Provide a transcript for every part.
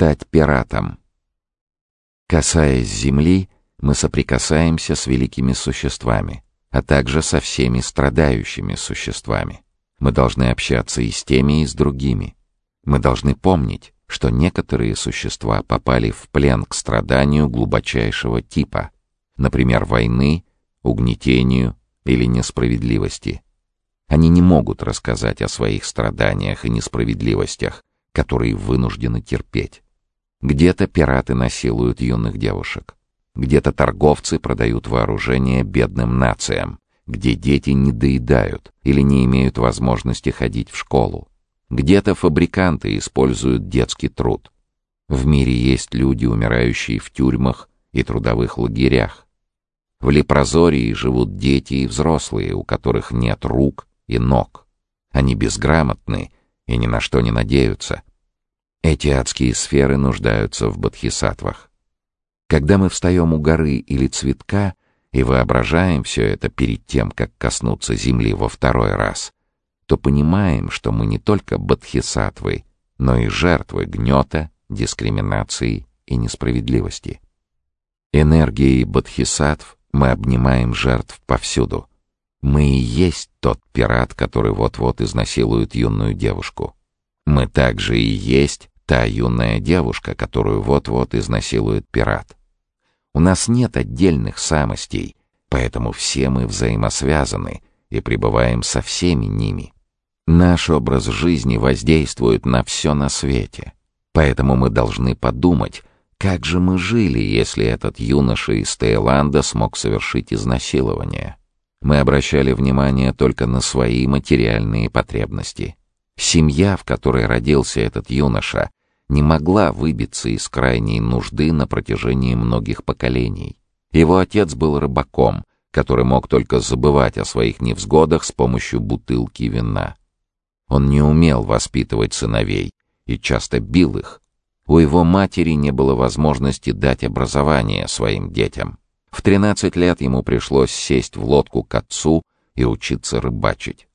стать пиратом. Касаясь земли, мы соприкасаемся с великими существами, а также со всеми страдающими существами. Мы должны общаться и с теми, и с другими. Мы должны помнить, что некоторые существа попали в плен к страданию глубочайшего типа, например, войны, угнетению или несправедливости. Они не могут рассказать о своих страданиях и несправедливостях, которые вынуждены терпеть. Где-то пираты насилуют юных девушек. Где-то торговцы продают вооружение бедным нациям, где дети не доедают или не имеют возможности ходить в школу. Где-то фабриканты используют детский труд. В мире есть люди, умирающие в тюрьмах и трудовых лагерях. В Лепрозории живут дети и взрослые, у которых нет рук и ног. Они безграмотны и ни на что не надеются. Эти адские сферы нуждаются в бодхисаттвах. Когда мы встаем у горы или цветка и воображаем все это перед тем, как коснуться земли во второй раз, то понимаем, что мы не только бодхисаттвы, но и жертвы гнета, дискриминации и несправедливости. Энергией бодхисаттв мы обнимаем жертв повсюду. Мы и есть тот пират, который вот-вот изнасилует юную девушку. Мы также и есть та юная девушка, которую вот-вот изнасилует пират. У нас нет отдельных самостей, поэтому все мы взаимосвязаны и пребываем со всеми ними. Наш образ жизни воздействует на все на свете. Поэтому мы должны подумать, как же мы жили, если этот юноша из Таиланда смог совершить изнасилование. Мы обращали внимание только на свои материальные потребности. Семья, в которой родился этот юноша, не могла выбиться из крайней нужды на протяжении многих поколений. Его отец был рыбаком, который мог только забывать о своих невзгодах с помощью бутылки вина. Он не умел воспитывать сыновей и часто бил их. У его матери не было возможности дать образование своим детям. В 13 лет ему пришлось сесть в лодку к отцу и учиться рыбачить.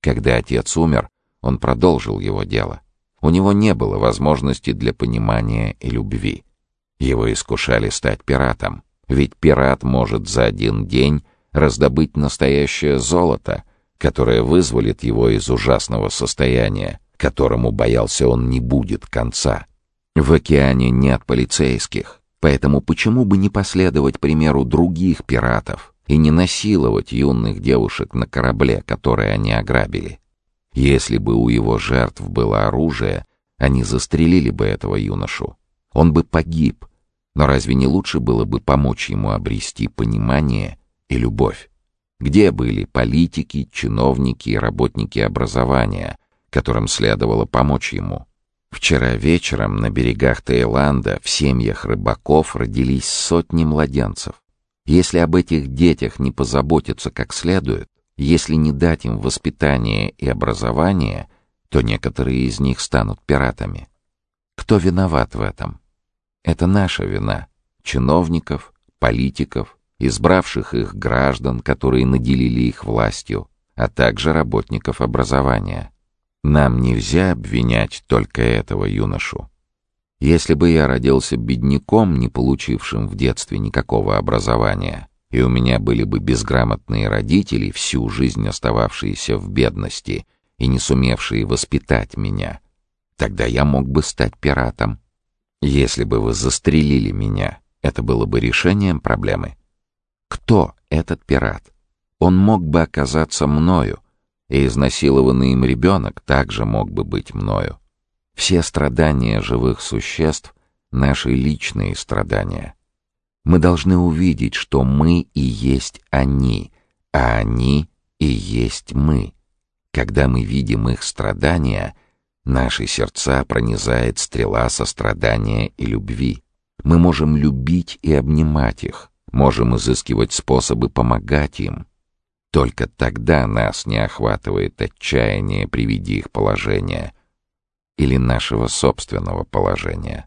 Когда отец умер, он продолжил его дело. У него не было возможности для понимания и любви. Его искушали стать пиратом, ведь пират может за один день раздобыть настоящее золото — которое вызволит его из ужасного состояния, которому боялся он не будет конца. В океане нет полицейских, поэтому почему бы не последовать примеру других пиратов и не насиловать юных девушек на корабле, который они ограбили? Если бы у его жертв было оружие, они застрелили бы этого юношу. Он бы погиб, но разве не лучше было бы помочь ему обрести понимание и любовь? Где были политики, чиновники и работники образования, которым следовало помочь ему? Вчера вечером на берегах Таиланда в семьях рыбаков родились сотни младенцев. Если об этих детях не позаботиться как следует, если не дать им воспитание и образование, то некоторые из них станут пиратами. Кто виноват в этом? Это наша вина. Чиновников, политиков, избравших их граждан, которые наделили их властью, а также работников образования. Нам нельзя обвинять только этого юношу. Если бы я родился бедняком, не получившим в детстве никакого образования, и у меня были бы безграмотные родители, всю жизнь остававшиеся в бедности и не сумевшие воспитать меня, тогда я мог бы стать пиратом. Если бы вы застрелили меня, это было бы решением проблемы. Кто этот пират? Он мог бы оказаться мною, и изнасилованный им ребенок также мог бы быть мною. Все страдания живых существ — наши личные страдания. Мы должны увидеть, что мы и есть они, а они и есть мы. Когда мы видим их страдания, наши сердца пронизает стрела сострадания и любви. Мы можем любить и обнимать их, можем изыскивать способы помогать им. Только тогда нас не охватывает отчаяние при виде их положения или нашего собственного положения.